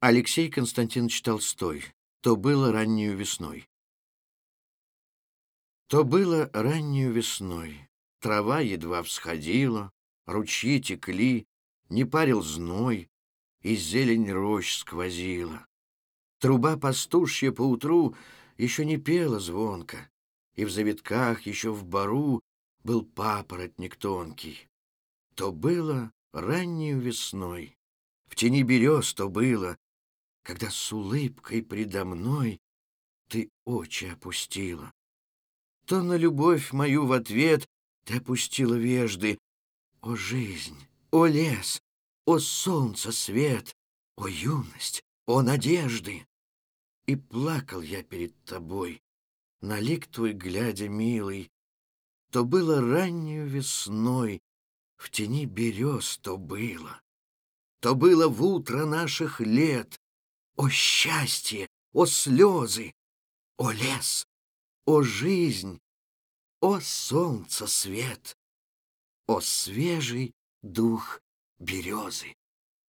Алексей Константинович Толстой. То было раннюю весной. То было раннюю весной. Трава едва всходила, ручьи текли, не парил зной, и зелень рощ сквозила. Труба пастушья поутру еще не пела звонко, и в завитках еще в бару был папоротник тонкий. То было раннюю весной, в тени берез то было, когда с улыбкой предо мной ты очи опустила. То на любовь мою в ответ ты опустила вежды. О, жизнь! О, лес! О, солнце свет! О, юность! О, надежды! И плакал я перед тобой, на лик твой глядя, милый. То было раннюю весной, в тени берез то было. То было в утро наших лет, о счастье, о слезы, о лес, о жизнь, о солнце свет, о свежий дух березы.